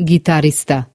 гитариста.